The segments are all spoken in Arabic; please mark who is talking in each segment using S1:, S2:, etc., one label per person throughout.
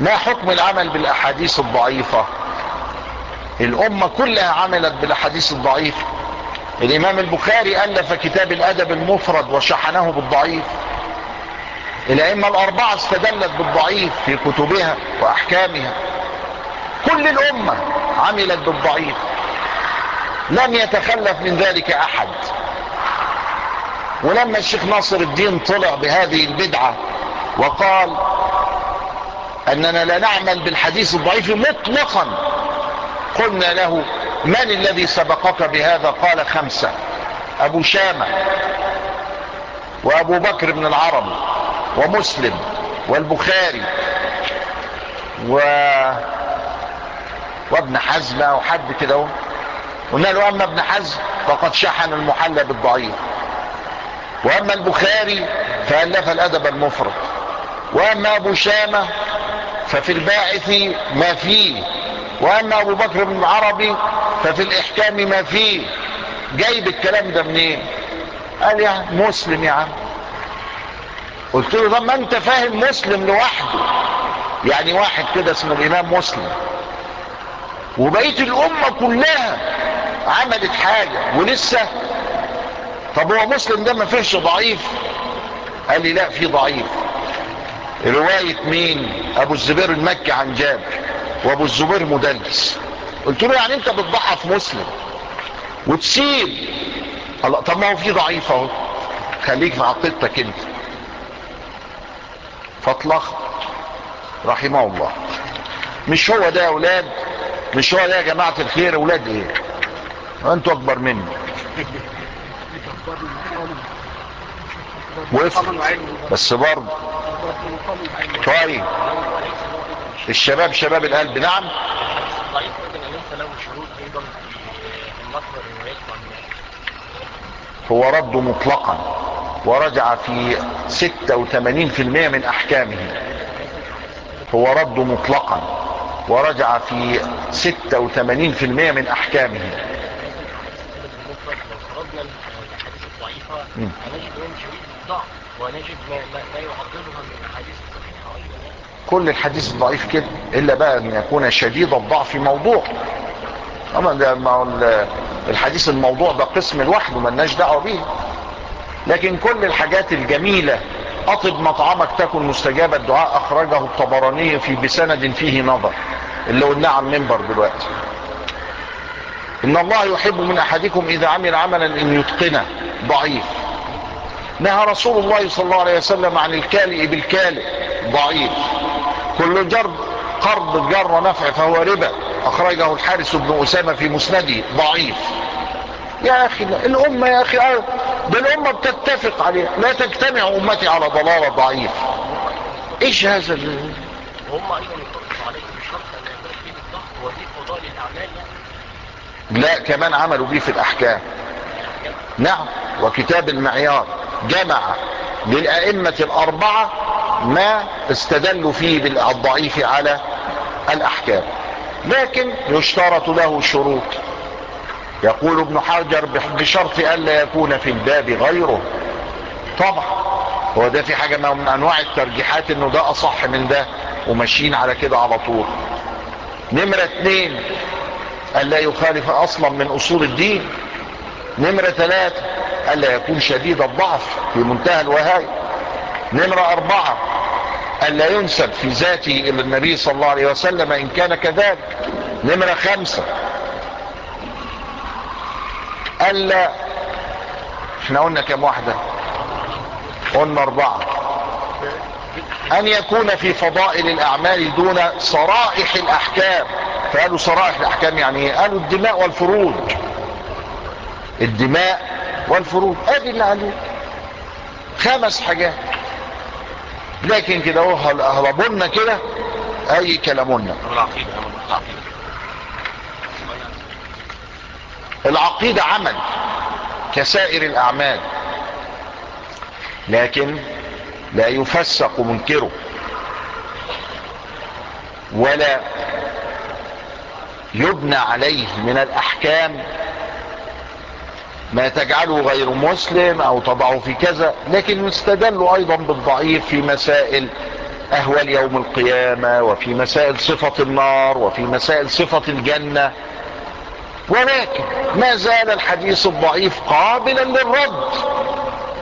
S1: ما حكم العمل بالأحاديث الضعيفة؟ الأمة كلها عملت بالأحاديث الضعيفة الإمام البخاري ألف كتاب الأدب المفرد وشحنه بالضعيف. الأئمة الأربعة استدلت بالضعيف في كتبها وأحكامها. كل الأمة عملت بالضعيف. لم يتخلف من ذلك أحد. ولما الشيخ ناصر الدين طلع بهذه البدعة وقال أننا لا نعمل بالحديث الضعيف مطلقا. قلنا له من الذي سبقك بهذا؟ قال خمسة. أبو شامة وأبو بكر بن العربي ومسلم والبخاري و وابن حزم وحد كده قلنا له أما ابن حزم فقد شحن المحلى بالضعيف. وأما البخاري فألف الأدب المفرد وأما أبو شامة ففي الباعث ما فيه. وأما أبو بكر بن العربي ففي الإحكام ما فيه. جايب الكلام ده منين؟ قال يا مسلم يا عم. قلت له طب ما أنت فاهم مسلم لوحده. يعني واحد كده اسمه الإمام مسلم. وبقية الأمة كلها عملت حاجة ولسه. طب هو مسلم ده ما فيهش ضعيف؟ قال لي لا في ضعيف. رواية مين؟ أبو الزبير المكي عن جابر وأبو الزبير مدلس. قلت له يعني أنت بتضعف مسلم وتسيب. الله طب ما هو في ضعيف أهو. خليك في عقيدتك أنت. فاطلق رحمه الله. مش هو ده يا أولاد؟ مش هو ده يا جماعة الخير أولاد إيه؟ أنتوا أكبر مني. وقف بس برضه. طيب. الشباب شباب القلب. نعم. هو رد مطلقا ورجع في 86% من أحكامه. هو رد مطلقا ورجع في 86% من احكامه
S2: لو فرضنا الاحاديث الضعيفه. هنجد ان شديد الضعف ونجد ما, ما, يعضلها من أيضا يعني.
S1: كل الحديث الضعيف كده إلا بقى أن يكون شديد الضعف موضوع. أما ده ما هو ال- الحديث الموضوع ده قسم لوحده ملناش دعوة بيه. لكن كل الحاجات الجميلة أطب مطعمك تكن مستجاب الدعاء أخرجه الطبراني في بسند فيه نظر. اللي قلناه على المنبر دلوقتي. إن الله يحب من أحدكم إذا عمل عملا إن يتقنه. ضعيف. نهى رسول الله صلى الله عليه وسلم عن الكالئ بالكالئ. ضعيف. كل جر قرض جر نفع فهو ربا. أخرجه الحارس بن أسامة في مسنده. ضعيف. يا أخي لا. الأمة يا أخي آه، ده الامه بتتفق عليها. لا تجتمع أمتي على ضلالة. ضعيف. إيش هذا
S2: أيضا يتفقوا عليه بشرط ان يكون فيه الضغط وفيه فضائل الأعمال. يعني
S1: لا كمان عملوا بيه في الأحكام. نعم وكتاب المعيار. جمع للأئمة الأربعة ما استدلوا فيه بالضعيف على الأحكام. لكن يشترط له شروط. يقول ابن حجر بشرط ألا يكون في الباب غيره. طبعا. هو ده في حاجة من أنواع الترجيحات إنه ده أصح من ده وماشيين على كده على طول. نمرة اتنين ألا يخالف أصلا من أصول الدين. نمرة ثلاثة ألا يكون شديد الضعف في منتهى الوهاية. نمرة أربعة ألا ينسب في ذاته إلى النبي صلى الله عليه وسلم إن كان كذلك. نمرة خمسة ألا إحنا قلنا كم واحدة؟ قلنا أربعة. أن يكون في فضائل الأعمال دون صرائح الأحكام. فقالوا صرائح الأحكام يعني إيه؟ قالوا الدماء والفروج. الدماء والفروج أدي اللي عليه خمس حاجات. لكن كده هو هربونا كده. أي كلامنا.
S2: العقيدة.
S1: العقيدة عمل. كسائر الأعمال. لكن لا يفسق منكره. ولا يبنى عليه من الأحكام ما تجعله غير مسلم أو تضعه في كذا لكن يستدل أيضا بالضعيف في مسائل أهوال يوم القيامة وفي مسائل صفة النار وفي مسائل صفة الجنة. ولكن ما زال الحديث الضعيف قابلا للرد.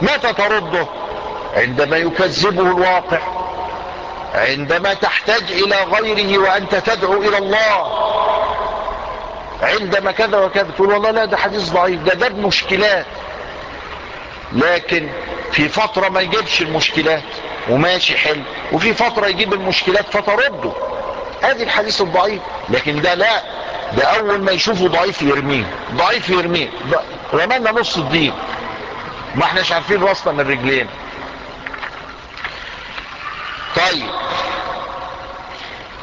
S1: متى ترده؟ عندما يكذبه الواقع عندما تحتاج إلى غيره وأنت تدعو إلى الله. عندما كذا وكذا تقول والله لا ده حديث ضعيف ده ده مشكلات. لكن في فترة ما يجيبش المشكلات وماشي حلو وفي فترة يجيب المشكلات فترده. هذه الحديث الضعيف لكن ده لا ده أول ما يشوفه ضعيف يرميه ضعيف يرميه. رمانا نص الدين. ما إحناش عارفين راسنا من رجلين